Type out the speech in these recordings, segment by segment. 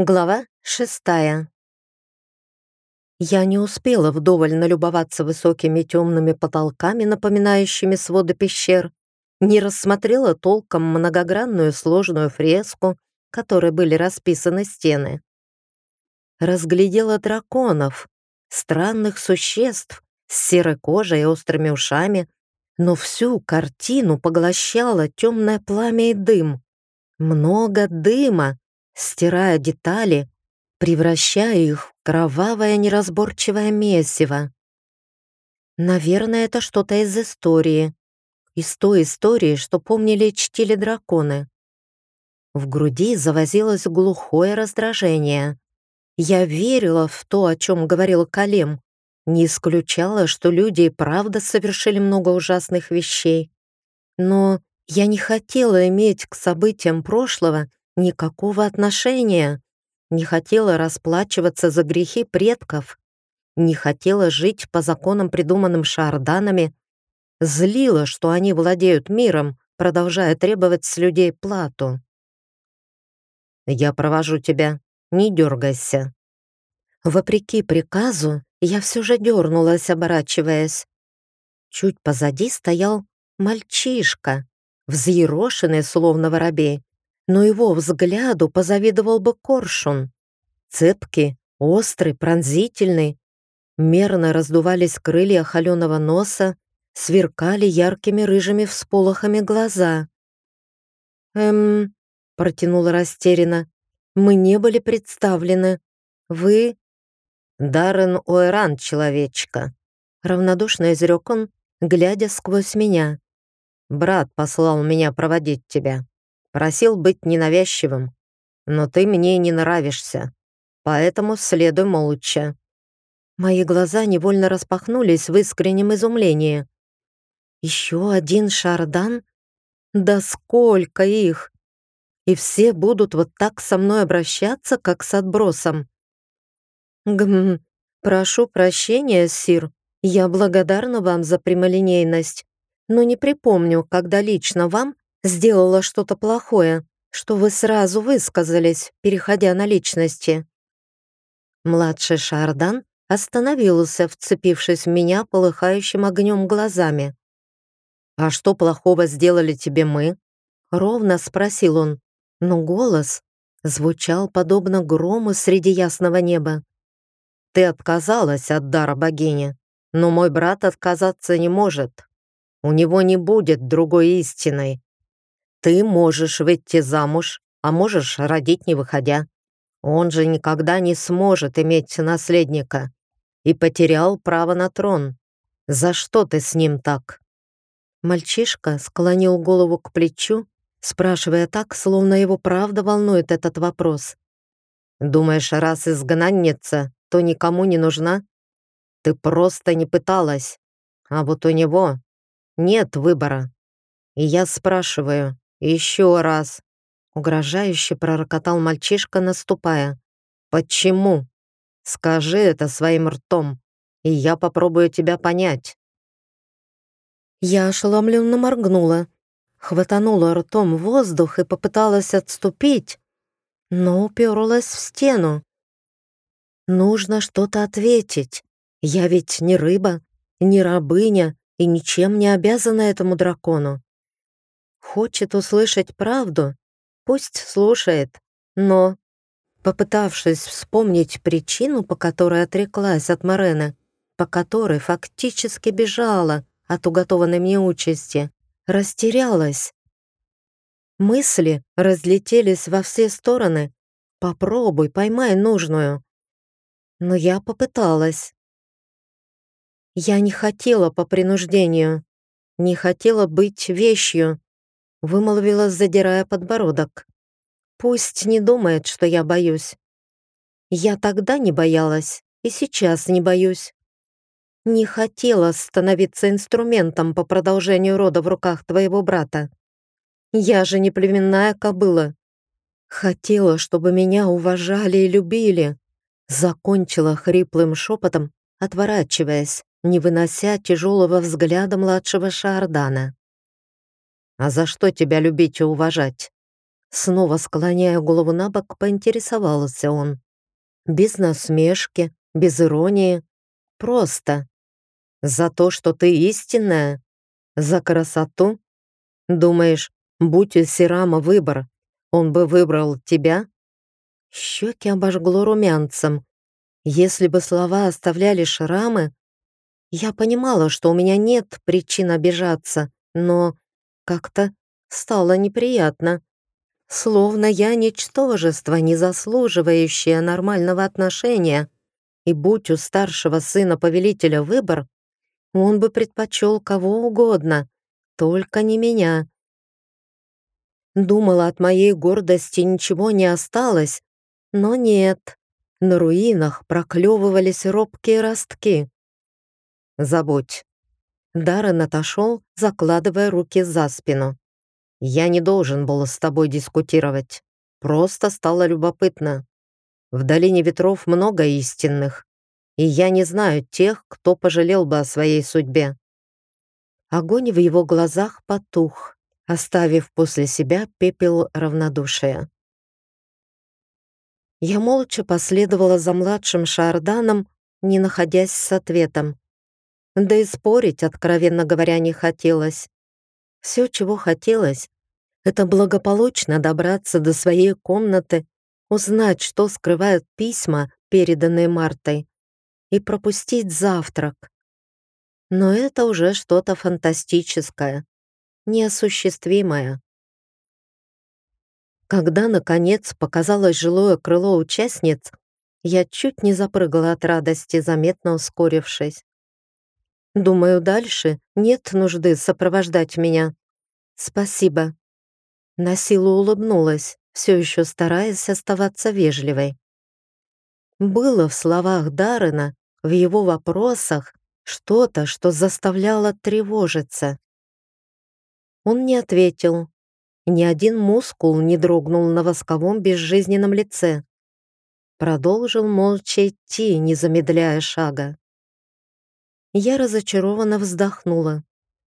Глава шестая. Я не успела вдоволь налюбоваться высокими темными потолками, напоминающими своды пещер, не рассмотрела толком многогранную сложную фреску, которой были расписаны стены. Разглядела драконов, странных существ с серой кожей и острыми ушами, но всю картину поглощало темное пламя и дым. Много дыма, стирая детали, превращая их в кровавое неразборчивое месиво. Наверное, это что-то из истории. Из той истории, что помнили и чтили драконы. В груди завозилось глухое раздражение. Я верила в то, о чем говорил Калем, не исключала, что люди и правда совершили много ужасных вещей. Но я не хотела иметь к событиям прошлого никакого отношения, не хотела расплачиваться за грехи предков, не хотела жить по законам, придуманным шарданами, злила, что они владеют миром, продолжая требовать с людей плату. «Я провожу тебя, не дергайся». Вопреки приказу, я все же дернулась, оборачиваясь. Чуть позади стоял мальчишка, взъерошенный, словно воробей, но его взгляду позавидовал бы коршун. Цепкий, острый, пронзительный. Мерно раздувались крылья холеного носа, сверкали яркими рыжими всполохами глаза. «Эм...» — протянула растерянно. «Мы не были представлены. Вы...» «Даррен Уэран, человечка», — равнодушно изрек он, глядя сквозь меня. «Брат послал меня проводить тебя». Просил быть ненавязчивым, но ты мне не нравишься, поэтому следуй молча». Мои глаза невольно распахнулись в искреннем изумлении. «Еще один шардан? Да сколько их! И все будут вот так со мной обращаться, как с отбросом?» «Гм, прошу прощения, Сир, я благодарна вам за прямолинейность, но не припомню, когда лично вам сделала что-то плохое, что вы сразу высказались, переходя на личности». Младший Шардан остановился, вцепившись в меня полыхающим огнем глазами. «А что плохого сделали тебе мы?» — ровно спросил он, но голос звучал подобно грому среди ясного неба. «Ты отказалась от дара богини, но мой брат отказаться не может. У него не будет другой истиной, ты можешь выйти замуж, а можешь родить не выходя. Он же никогда не сможет иметь наследника и потерял право на трон. За что ты с ним так?» Мальчишка склонил голову к плечу, спрашивая так, словно его правда волнует этот вопрос. «Думаешь, раз изгнанница, то никому не нужна? Ты просто не пыталась. А вот у него нет выбора. И я спрашиваю, «Еще раз!» — угрожающе пророкотал мальчишка, наступая. «Почему? Скажи это своим ртом, и я попробую тебя понять». Я ошеломленно моргнула, хватанула ртом воздух и попыталась отступить, но уперлась в стену. Нужно что-то ответить. Я ведь не рыба, не рабыня и ничем не обязана этому дракону. Хочет услышать правду? Пусть слушает. Но, попытавшись вспомнить причину, по которой отреклась от Морены, по которой фактически бежала от уготованной мне участи, растерялась. Мысли разлетелись во все стороны. Попробуй, поймай нужную. Но я попыталась. Я не хотела по принуждению, не хотела быть вещью, вымолвила, задирая подбородок. «Пусть не думает, что я боюсь. Я тогда не боялась и сейчас не боюсь. Не хотела становиться инструментом по продолжению рода в руках твоего брата. Я же не племенная кобыла. Хотела, чтобы меня уважали и любили. Закончила хриплым шепотом, отворачиваясь, не вынося тяжелого взгляда младшего Шардана. А за что тебя любить и уважать? Снова склоняя голову на бок, поинтересовался он. Без насмешки, без иронии. Просто. За то, что ты истинная? За красоту? Думаешь, будь у Сирама выбор, он бы выбрал тебя? Щеки обожгло румянцем. Если бы слова оставляли шрамы, я понимала, что у меня нет причин обижаться, но как-то стало неприятно. Словно я ничтожество, не заслуживающее нормального отношения. И будь у старшего сына повелителя выбор, он бы предпочел кого угодно, только не меня. Думала, от моей гордости ничего не осталось, но нет. На руинах проклевывались робкие ростки. «Забудь». Даррен отошел, закладывая руки за спину. «Я не должен был с тобой дискутировать. Просто стало любопытно. В долине ветров много истинных, и я не знаю тех, кто пожалел бы о своей судьбе». Огонь в его глазах потух, оставив после себя пепел равнодушия. Я молча последовала за младшим Шарданом, не находясь с ответом. Да и спорить, откровенно говоря, не хотелось. Все, чего хотелось, это благополучно добраться до своей комнаты, узнать, что скрывают письма, переданные Мартой, и пропустить завтрак. Но это уже что-то фантастическое, неосуществимое. Когда, наконец, показалось жилое крыло участниц, я чуть не запрыгала от радости, заметно ускорившись. Думаю, дальше нет нужды сопровождать меня. Спасибо. На силу улыбнулась, все еще стараясь оставаться вежливой. Было в словах Даррена, в его вопросах, что-то, что заставляло тревожиться. Он не ответил, ни один мускул не дрогнул на восковом безжизненном лице. Продолжил молча идти, не замедляя шага. Я разочарованно вздохнула,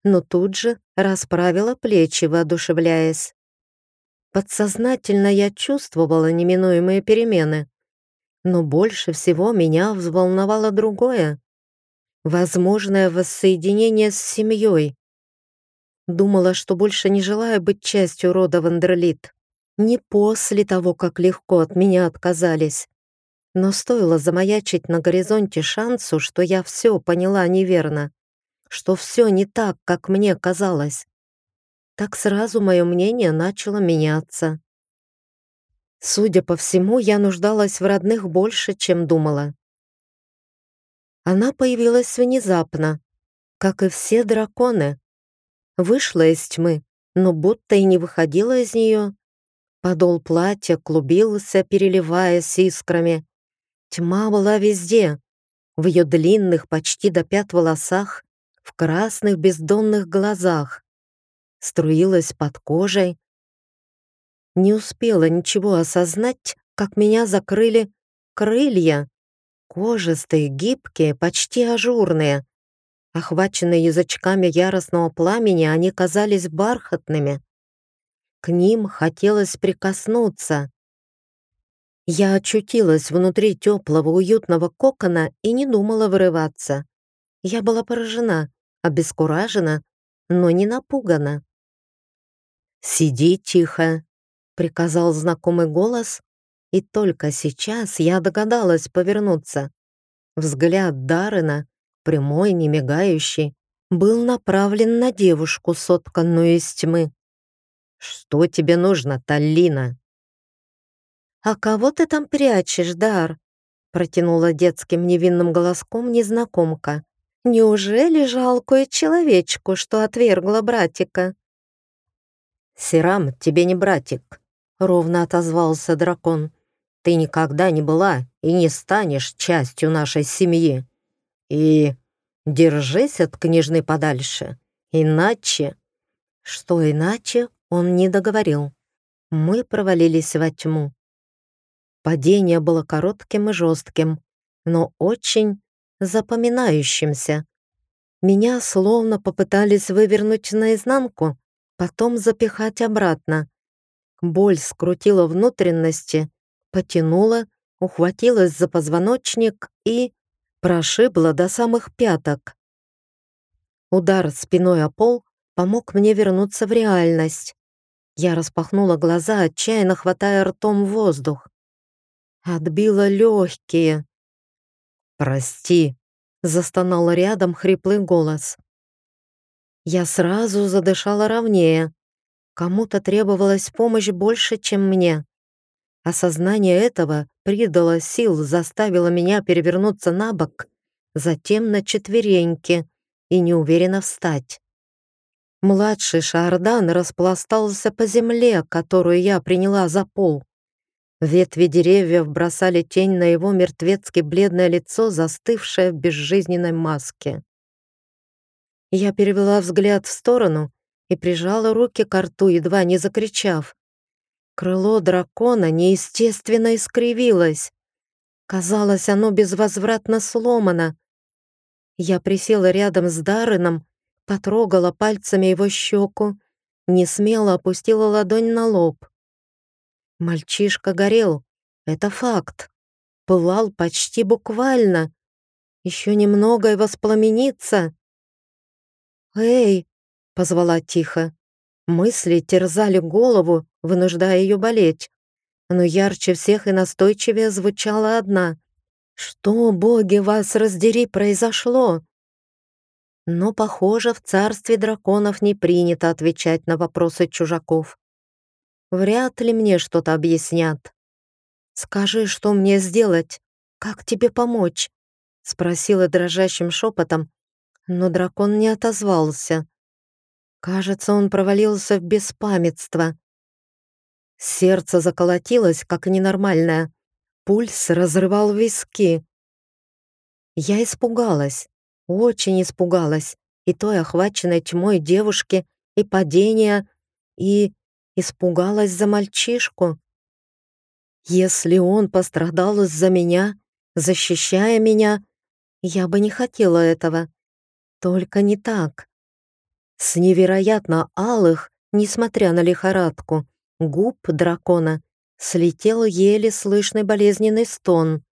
но тут же расправила плечи, воодушевляясь. Подсознательно я чувствовала неминуемые перемены, но больше всего меня взволновало другое — возможное воссоединение с семьей. Думала, что больше не желаю быть частью рода Вандерлит. Не после того, как легко от меня отказались. Но стоило замаячить на горизонте шансу, что я все поняла неверно, что все не так, как мне казалось. Так сразу мое мнение начало меняться. Судя по всему, я нуждалась в родных больше, чем думала. Она появилась внезапно, как и все драконы, Вышла из тьмы, но будто и не выходила из нее. Подол платья клубился, переливаясь искрами. Тьма была везде. В ее длинных, почти до пят волосах, в красных бездонных глазах. Струилась под кожей. Не успела ничего осознать, как меня закрыли крылья. Кожистые, гибкие, почти ажурные. Охваченные язычками яростного пламени, они казались бархатными. К ним хотелось прикоснуться. Я очутилась внутри теплого, уютного кокона и не думала вырываться. Я была поражена, обескуражена, но не напугана. «Сиди тихо», — приказал знакомый голос, и только сейчас я догадалась повернуться. Взгляд Дарына прямой, не мигающий, был направлен на девушку, сотканную из тьмы. «Что тебе нужно, Таллина?» «А кого ты там прячешь, Дар?» протянула детским невинным голоском незнакомка. «Неужели жалкую человечку, что отвергла братика?» «Сирам, тебе не братик», — ровно отозвался дракон. «Ты никогда не была и не станешь частью нашей семьи. И держись от княжны подальше, иначе... Что иначе, он не договорил. Мы провалились во тьму. Падение было коротким и жестким, но очень запоминающимся. Меня словно попытались вывернуть наизнанку, потом запихать обратно. Боль скрутила внутренности, потянула, ухватилась за позвоночник и прошибла до самых пяток. Удар спиной о пол помог мне вернуться в реальность. Я распахнула глаза, отчаянно хватая ртом воздух. Отбила легкие. «Прости», — застонал рядом хриплый голос. Я сразу задышала ровнее. Кому-то требовалась помощь больше, чем мне. Осознание этого придало сил, заставило меня перевернуться на бок, затем на четвереньки и неуверенно встать. Младший Шардан распластался по земле, которую я приняла за пол. Ветви деревьев бросали тень на его мертвецки бледное лицо, застывшее в безжизненной маске. Я перевела взгляд в сторону и прижала руки к рту, едва не закричав. Крыло дракона неестественно искривилось. Казалось, оно безвозвратно сломано. Я присела рядом с Дарреном, потрогала пальцами его щеку, не смело опустила ладонь на лоб. Мальчишка горел, это факт. Пылал почти буквально. Еще немного и воспламенится. «Эй!» — позвала тихо. Мысли терзали голову, вынуждая ее болеть. Но ярче всех и настойчивее звучала одна. «Что, боги, вас раздери, произошло?» Но, похоже, в царстве драконов не принято отвечать на вопросы чужаков. Вряд ли мне что-то объяснят. «Скажи, что мне сделать? Как тебе помочь?» — спросила дрожащим шепотом, но дракон не отозвался. Кажется, он провалился в беспамятство. Сердце заколотилось, как ненормальное. Пульс разрывал виски. Я испугалась, очень испугалась и той охваченной тьмой девушки, и падения, и испугалась за мальчишку. Если он пострадал из-за меня, защищая меня, я бы не хотела этого. Только не так. С невероятно алых, несмотря на лихорадку, губ дракона слетел еле слышный болезненный стон.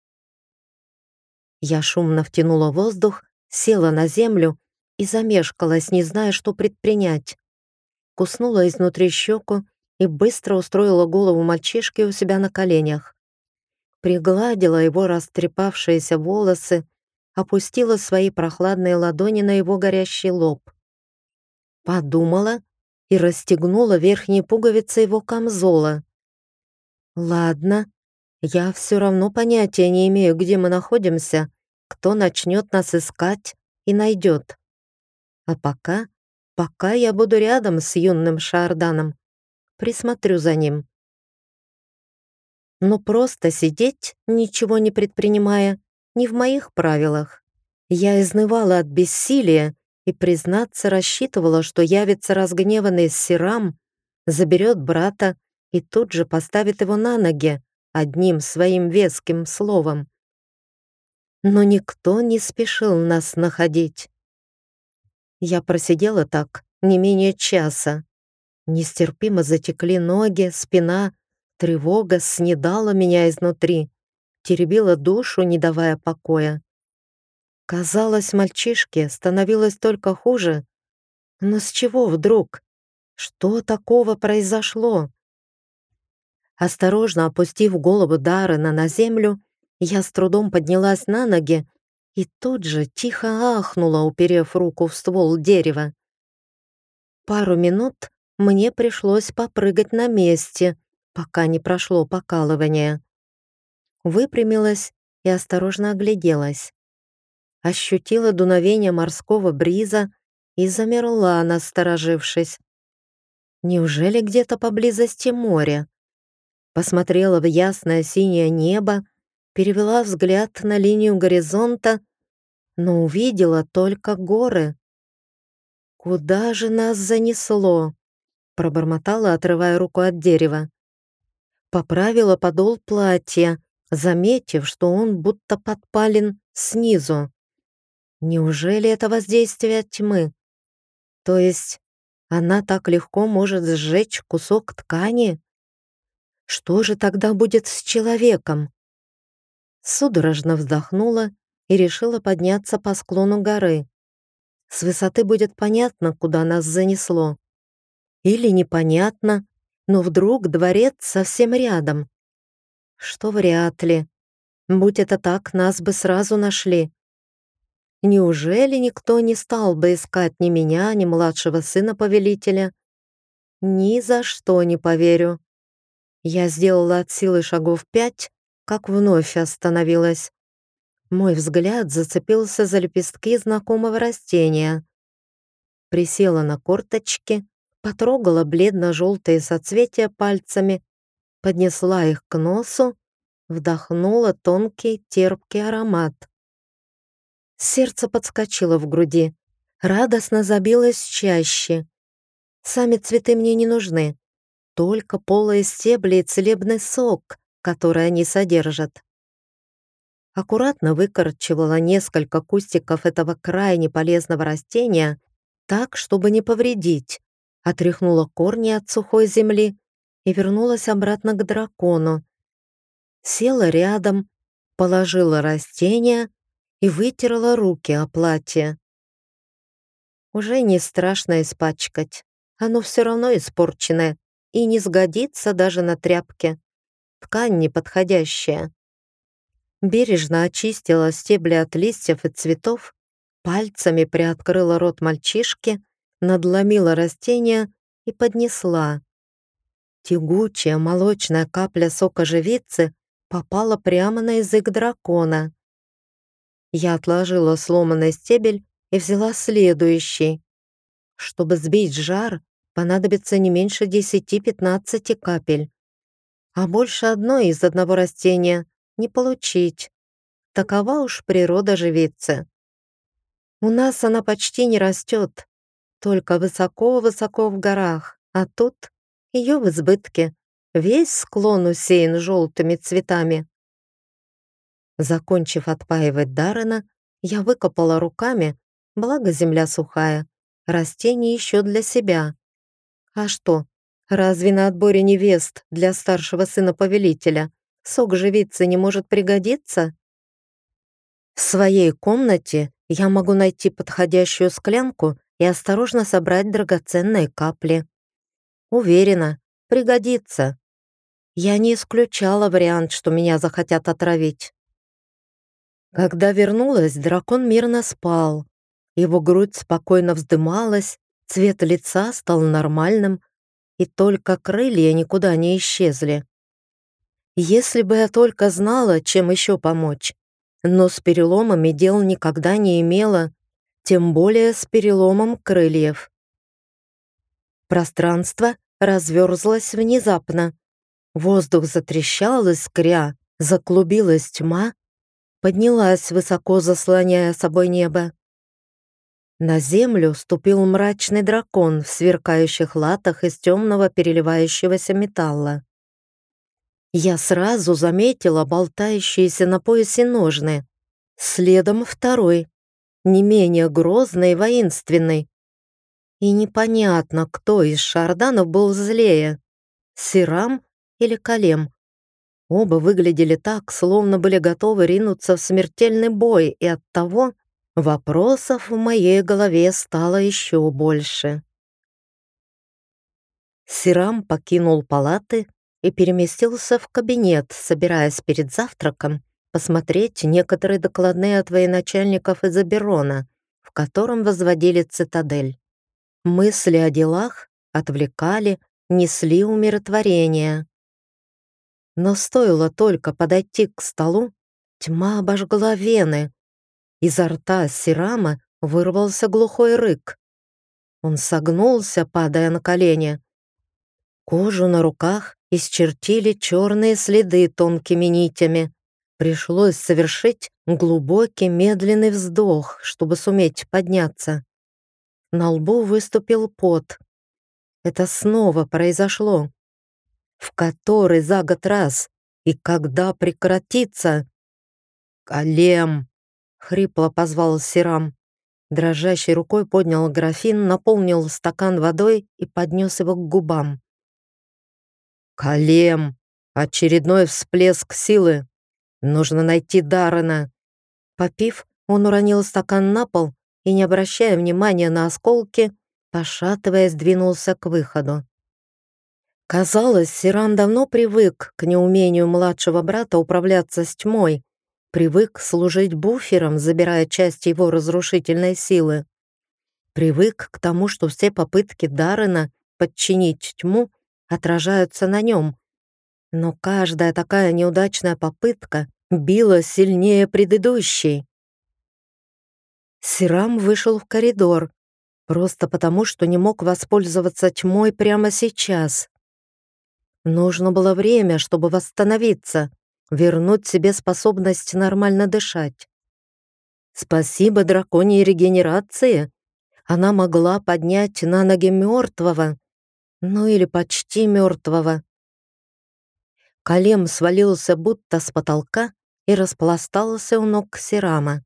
Я шумно втянула воздух, села на землю и замешкалась, не зная, что предпринять. Куснула изнутри щеку и быстро устроила голову мальчишки у себя на коленях. Пригладила его растрепавшиеся волосы, опустила свои прохладные ладони на его горящий лоб. Подумала и расстегнула верхние пуговицы его камзола. «Ладно, я все равно понятия не имею, где мы находимся, кто начнет нас искать и найдет. А пока, пока я буду рядом с юным Шарданом, присмотрю за ним». Но просто сидеть, ничего не предпринимая, не в моих правилах. Я изнывала от бессилия и, признаться, рассчитывала, что явится разгневанный Сирам, заберет брата и тут же поставит его на ноги одним своим веским словом. Но никто не спешил нас находить. Я просидела так не менее часа. Нестерпимо затекли ноги, спина, тревога снедала меня изнутри теребила душу, не давая покоя. Казалось, мальчишке становилось только хуже. Но с чего вдруг? Что такого произошло? Осторожно опустив голову Даррена на землю, я с трудом поднялась на ноги и тут же тихо ахнула, уперев руку в ствол дерева. Пару минут мне пришлось попрыгать на месте, пока не прошло покалывание выпрямилась и осторожно огляделась. Ощутила дуновение морского бриза и замерла, насторожившись. Неужели где-то поблизости море? Посмотрела в ясное синее небо, перевела взгляд на линию горизонта, но увидела только горы. «Куда же нас занесло?» Пробормотала, отрывая руку от дерева. Поправила подол платья, заметив, что он будто подпален снизу. Неужели это воздействие тьмы? То есть она так легко может сжечь кусок ткани? Что же тогда будет с человеком? Судорожно вздохнула и решила подняться по склону горы. С высоты будет понятно, куда нас занесло. Или непонятно, но вдруг дворец совсем рядом. Что вряд ли. Будь это так, нас бы сразу нашли. Неужели никто не стал бы искать ни меня, ни младшего сына повелителя? Ни за что не поверю. Я сделала от силы шагов пять, как вновь остановилась. Мой взгляд зацепился за лепестки знакомого растения. Присела на корточки, потрогала бледно-желтые соцветия пальцами, поднесла их к носу, вдохнула тонкий терпкий аромат. Сердце подскочило в груди, радостно забилось чаще. Сами цветы мне не нужны, только полые стебли и целебный сок, который они содержат аккуратно выкорчевала несколько кустиков этого крайне полезного растения так, чтобы не повредить, отряхнула корни от сухой земли и вернулась обратно к дракону. Села рядом, положила растение и вытерла руки о платье. Уже не страшно испачкать, оно все равно испорченное и не сгодится даже на тряпке. Ткань неподходящая бережно очистила стебли от листьев и цветов, пальцами приоткрыла рот мальчишки, надломила растение и поднесла. Тягучая молочная капля сока живицы попала прямо на язык дракона. Я отложила сломанный стебель и взяла следующий. Чтобы сбить жар, понадобится не меньше 10-15 капель. А больше одной из одного растения не получить. Такова уж природа живицы. У нас она почти не растет, только высоко-высоко в горах, а тут ее в избытке. Весь склон усеян желтыми цветами. Закончив отпаивать Даррена, я выкопала руками, благо земля сухая, растение еще для себя. А что, разве на отборе невест для старшего сына повелителя сок живицы не может пригодиться? В своей комнате я могу найти подходящую склянку и осторожно собрать драгоценные капли. Уверена, пригодится. Я не исключала вариант, что меня захотят отравить. Когда вернулась, дракон мирно спал. Его грудь спокойно вздымалась, цвет лица стал нормальным, и только крылья никуда не исчезли. Если бы я только знала, чем еще помочь. Но с переломами дел никогда не имела, тем более с переломом крыльев. Пространство разверзлось внезапно. Воздух затрещал, искря, заклубилась тьма, поднялась высоко, заслоняя собой небо. На землю ступил мрачный дракон в сверкающих латах из темного переливающегося металла. Я сразу заметила болтающиеся на поясе ножны. Следом второй, не менее грозный и воинственный. И непонятно, кто из шарданов был злее, Сирам или Калем. Оба выглядели так, словно были готовы ринуться в смертельный бой, и оттого вопросов в моей голове стало еще больше. Сирам покинул палаты и переместился в кабинет, собираясь перед завтраком посмотреть некоторые докладные от военачальников из Аберона, в котором возводили цитадель. Мысли о делах отвлекали, несли умиротворение. Но стоило только подойти к столу, тьма обожгла вены. Изо рта Сирама вырвался глухой рык. Он согнулся, падая на колени. Кожу на руках исчертили черные следы тонкими нитями. Пришлось совершить глубокий медленный вздох, чтобы суметь подняться. На лбу выступил пот. Это снова произошло. В который за год раз? И когда прекратится? «Калем!» — хрипло позвал Сирам. Дрожащей рукой поднял графин, наполнил стакан водой и поднес его к губам. «Калем!» Очередной всплеск силы. Нужно найти Даррена. Попив, он уронил стакан на пол и, не обращая внимания на осколки, пошатываясь, двинулся к выходу. Казалось, Сиран давно привык к неумению младшего брата управляться с тьмой, привык служить буфером, забирая часть его разрушительной силы. Привык к тому, что все попытки Даррена подчинить тьму отражаются на нем. Но каждая такая неудачная попытка била сильнее предыдущей. Сирам вышел в коридор, просто потому, что не мог воспользоваться тьмой прямо сейчас. Нужно было время, чтобы восстановиться, вернуть себе способность нормально дышать. Спасибо драконьей регенерации. Она могла поднять на ноги мертвого, ну или почти мертвого. Колем свалился будто с потолка и распластался у ног Сирама.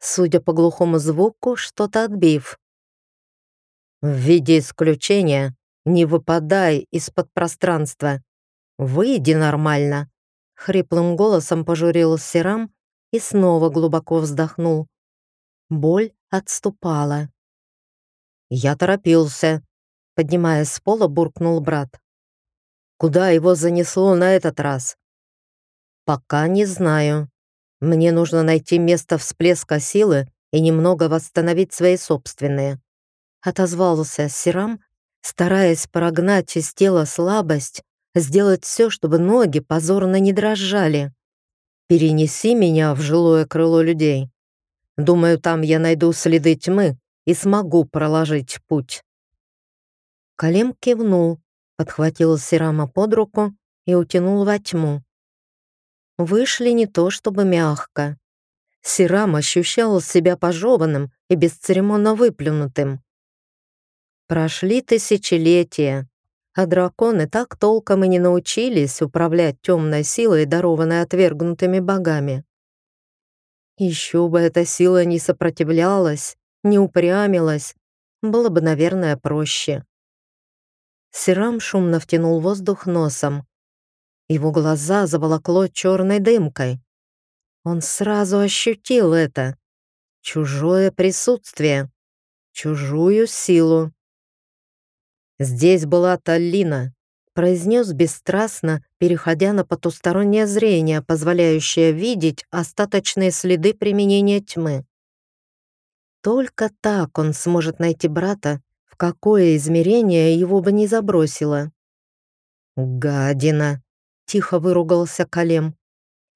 Судя по глухому звуку, что-то отбив. «В виде исключения не выпадай из-под пространства. Выйди нормально», — хриплым голосом пожурил Сирам и снова глубоко вздохнул. Боль отступала. «Я торопился», — поднимаясь с пола, буркнул брат. Куда его занесло на этот раз? Пока не знаю. Мне нужно найти место всплеска силы и немного восстановить свои собственные. Отозвался Сирам, стараясь прогнать из тела слабость, сделать все, чтобы ноги позорно не дрожали. Перенеси меня в жилое крыло людей. Думаю, там я найду следы тьмы и смогу проложить путь. Калем кивнул, подхватил Сирама под руку и утянул во тьму. Вышли не то чтобы мягко. Сирам ощущал себя пожеванным и бесцеремонно выплюнутым. Прошли тысячелетия, а драконы так толком и не научились управлять темной силой, дарованной отвергнутыми богами. Еще бы эта сила не сопротивлялась, не упрямилась, было бы, наверное, проще. Сирам шумно втянул воздух носом. Его глаза заволокло черной дымкой. Он сразу ощутил это. Чужое присутствие. Чужую силу. «Здесь была Таллина», — произнес бесстрастно, переходя на потустороннее зрение, позволяющее видеть остаточные следы применения тьмы. Только так он сможет найти брата в какое измерение его бы не забросило. «Гадина!» — тихо выругался Калем.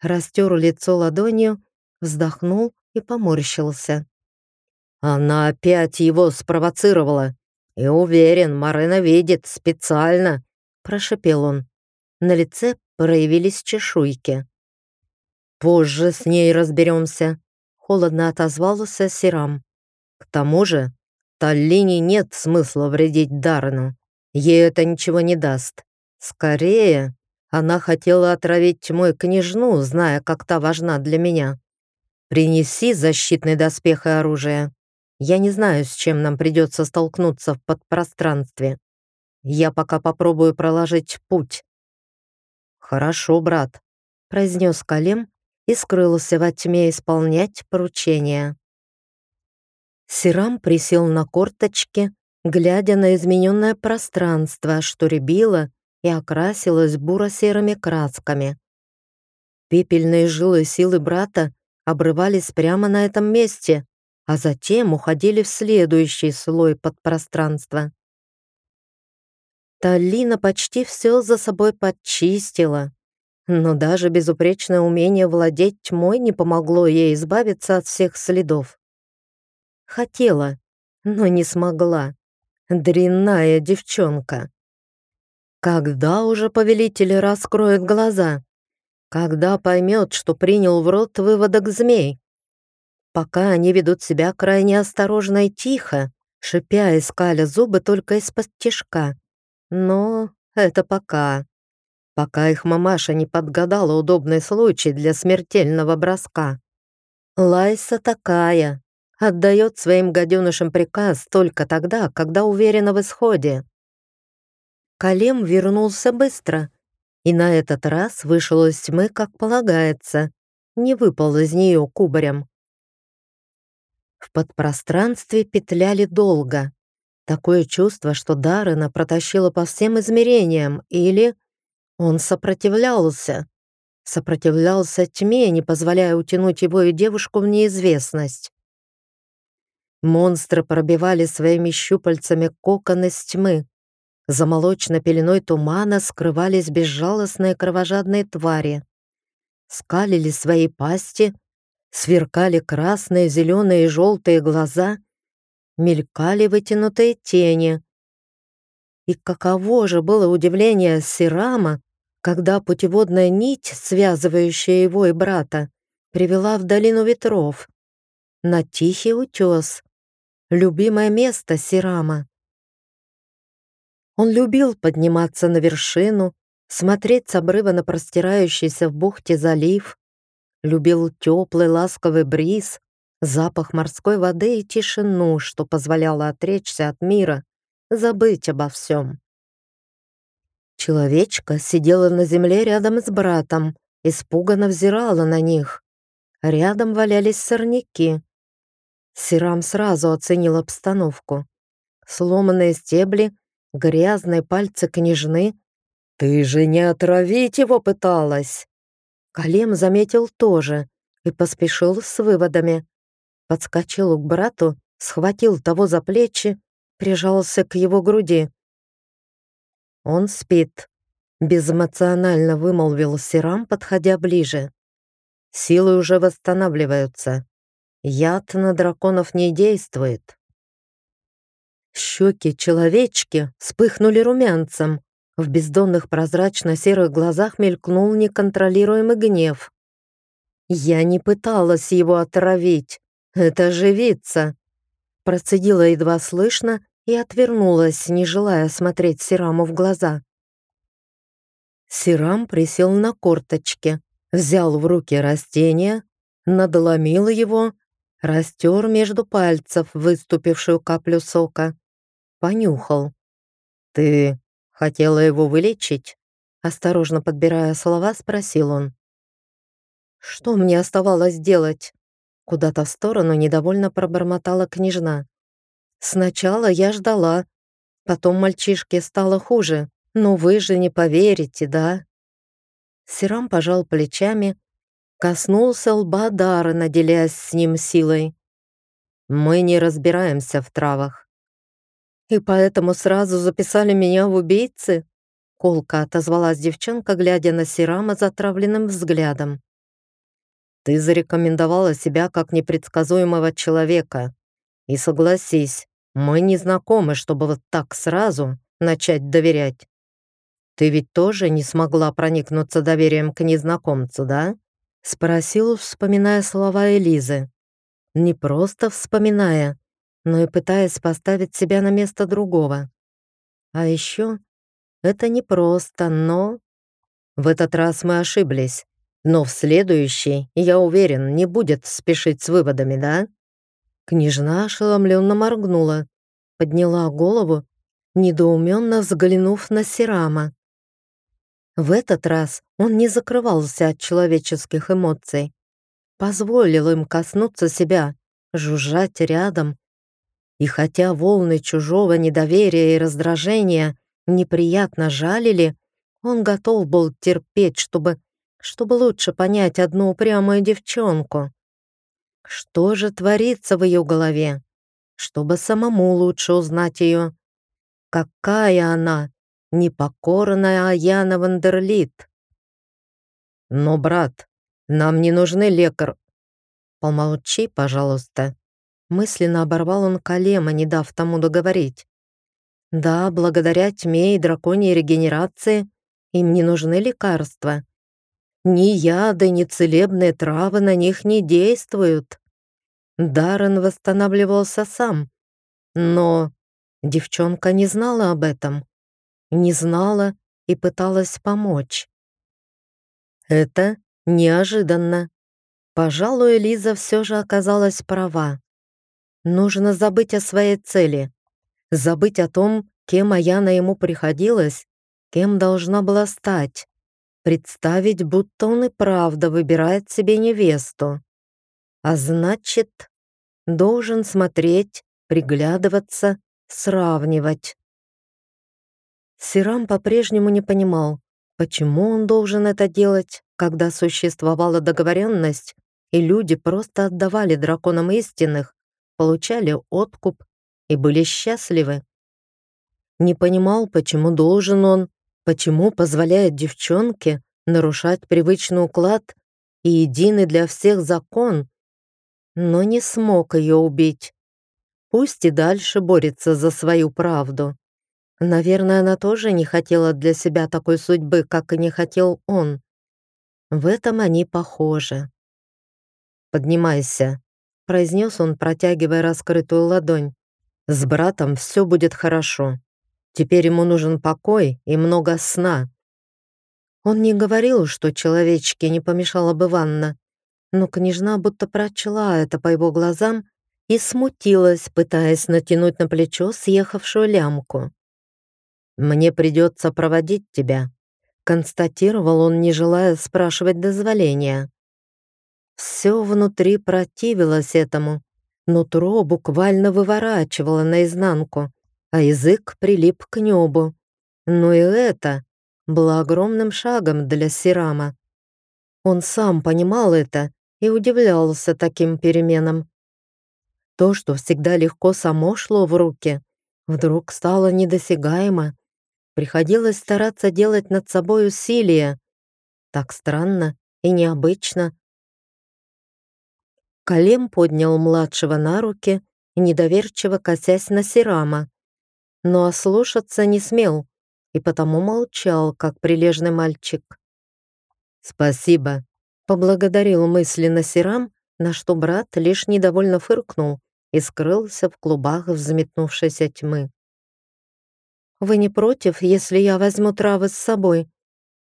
Растер лицо ладонью, вздохнул и поморщился. «Она опять его спровоцировала. И уверен, Марина видит специально», — прошепел он. На лице проявились чешуйки. «Позже с ней разберемся», — холодно отозвался Сирам. «К тому же Таллине нет смысла вредить Даррену. Ей это ничего не даст. Скорее, она хотела отравить тьмой княжну, зная, как та важна для меня. Принеси защитный доспех и оружие. Я не знаю, с чем нам придется столкнуться в подпространстве. Я пока попробую проложить путь. Хорошо, брат, произнес Калем и скрылся во тьме исполнять поручение. Сирам присел на корточки, глядя на измененное пространство, что рябило и окрасилось буро-серыми красками. Пепельные жилы силы брата обрывались прямо на этом месте, а затем уходили в следующий слой подпространства. Таллина почти все за собой подчистила, но даже безупречное умение владеть тьмой не помогло ей избавиться от всех следов. Хотела, но не смогла. Дрянная девчонка. Когда уже повелитель раскроет глаза? Когда поймет, что принял в рот выводок змей? Пока они ведут себя крайне осторожно и тихо, шипя и скаля зубы только из-под тишка. Но это пока. Пока их мамаша не подгадала удобный случай для смертельного броска. Лайса такая, отдает своим гаденышам приказ только тогда, когда уверена в исходе. Калем вернулся быстро, и на этот раз вышел из тьмы, как полагается, не выпал из нее кубарем. В подпространстве петляли долго. Такое чувство, что Даррена протащило по всем измерениям, или он сопротивлялся. Сопротивлялся тьме, не позволяя утянуть его и девушку в неизвестность. Монстры пробивали своими щупальцами кокон из тьмы. За молочной пеленой тумана скрывались безжалостные кровожадные твари. Скалили свои пасти, сверкали красные, зеленые и желтые глаза, мелькали вытянутые тени. И каково же было удивление Сирама, когда путеводная нить, связывающая его и брата, привела в долину ветров, на тихий утес, любимое место Сирама. Он любил подниматься на вершину, смотреть с обрыва на простирающийся в бухте залив, любил теплый ласковый бриз, запах морской воды и тишину, что позволяло отречься от мира, забыть обо всем. Человечка сидела на земле рядом с братом, испуганно взирала на них. Рядом валялись сорняки. Сирам сразу оценил обстановку. Сломанные стебли, грязные пальцы княжны. «Ты же не отравить его пыталась!» Калем заметил тоже и поспешил с выводами. Подскочил к брату, схватил того за плечи, прижался к его груди. «Он спит», — безэмоционально вымолвил Сирам, подходя ближе. «Силы уже восстанавливаются. Яд на драконов не действует. Щеки человечки вспыхнули румянцем. В бездонных прозрачно-серых глазах мелькнул неконтролируемый гнев. «Я не пыталась его отравить. Это живица!» Процедила едва слышно и отвернулась, не желая смотреть Сираму в глаза. Сирам присел на корточки, взял в руки растение, надломил его растер между пальцев выступившую каплю сока, понюхал. «Ты хотела его вылечить?» Осторожно подбирая слова, спросил он. «Что мне оставалось делать?» Куда-то в сторону недовольно пробормотала княжна. «Сначала я ждала, потом мальчишке стало хуже, но вы же не поверите, да?» Сирам пожал плечами, Коснулся лба Дара, наделяясь с ним силой. Мы не разбираемся в травах. И поэтому сразу записали меня в убийцы? Колка отозвалась девчонка, глядя на Сирама затравленным взглядом. Ты зарекомендовала себя как непредсказуемого человека. И согласись, мы не знакомы, чтобы вот так сразу начать доверять. Ты ведь тоже не смогла проникнуться доверием к незнакомцу, да? Спросил, вспоминая слова Элизы. Не просто вспоминая, но и пытаясь поставить себя на место другого. А еще это не просто, но... В этот раз мы ошиблись. Но в следующий, я уверен, не будет спешить с выводами, да? Княжна ошеломленно моргнула, подняла голову, недоуменно взглянув на Сирама. В этот раз он не закрывался от человеческих эмоций, позволил им коснуться себя, жужжать рядом. И хотя волны чужого недоверия и раздражения неприятно жалили, он готов был терпеть, чтобы, чтобы лучше понять одну упрямую девчонку. Что же творится в ее голове? Чтобы самому лучше узнать ее. Какая она? Непокорная Аяна Вандерлит. «Но, брат, нам не нужны лекар...» «Помолчи, пожалуйста». Мысленно оборвал он Калема, не дав тому договорить. «Да, благодаря тьме и драконьей регенерации им не нужны лекарства. Ни яды, ни целебные травы на них не действуют. Даррен восстанавливался сам. Но девчонка не знала об этом не знала и пыталась помочь. Это неожиданно. Пожалуй, Лиза все же оказалась права. Нужно забыть о своей цели, забыть о том, кем Аяна ему приходилась, кем должна была стать, представить, будто он и правда выбирает себе невесту. А значит, должен смотреть, приглядываться, сравнивать. Сирам по-прежнему не понимал, почему он должен это делать, когда существовала договоренность, и люди просто отдавали драконам истинных, получали откуп и были счастливы. Не понимал, почему должен он, почему позволяет девчонке нарушать привычный уклад и единый для всех закон, но не смог ее убить. Пусть и дальше борется за свою правду. Наверное, она тоже не хотела для себя такой судьбы, как и не хотел он. В этом они похожи. «Поднимайся», — произнес он, протягивая раскрытую ладонь. «С братом все будет хорошо. Теперь ему нужен покой и много сна». Он не говорил, что человечке не помешала бы ванна, но княжна будто прочла это по его глазам и смутилась, пытаясь натянуть на плечо съехавшую лямку. «Мне придется проводить тебя», — констатировал он, не желая спрашивать дозволения. Все внутри противилось этому. Нутро буквально выворачивало наизнанку, а язык прилип к небу. Но и это было огромным шагом для Сирама. Он сам понимал это и удивлялся таким переменам. То, что всегда легко само шло в руки, вдруг стало недосягаемо. Приходилось стараться делать над собой усилия. Так странно и необычно. Калем поднял младшего на руки, недоверчиво косясь на Сирама. Но ослушаться не смел и потому молчал, как прилежный мальчик. «Спасибо», — поблагодарил мысленно Сирам, на что брат лишь недовольно фыркнул и скрылся в клубах взметнувшейся тьмы. «Вы не против, если я возьму травы с собой?»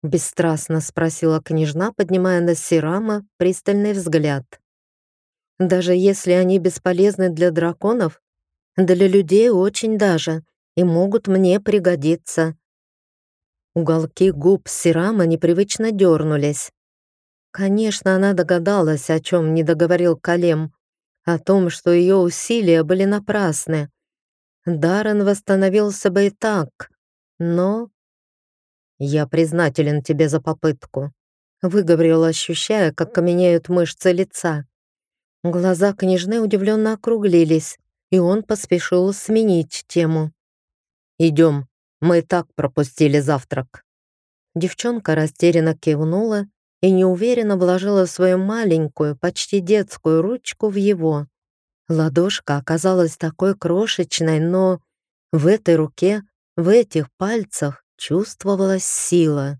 Бесстрастно спросила княжна, поднимая на Сирама пристальный взгляд. «Даже если они бесполезны для драконов, для людей очень даже, и могут мне пригодиться». Уголки губ Сирама непривычно дернулись. Конечно, она догадалась, о чем не договорил Калем, о том, что ее усилия были напрасны. Даррен восстановился бы и так, но... «Я признателен тебе за попытку», — выговорил, ощущая, как каменеют мышцы лица. Глаза княжны удивленно округлились, и он поспешил сменить тему. «Идем, мы и так пропустили завтрак». Девчонка растерянно кивнула и неуверенно вложила свою маленькую, почти детскую ручку в его. Ладошка оказалась такой крошечной, но в этой руке, в этих пальцах чувствовалась сила.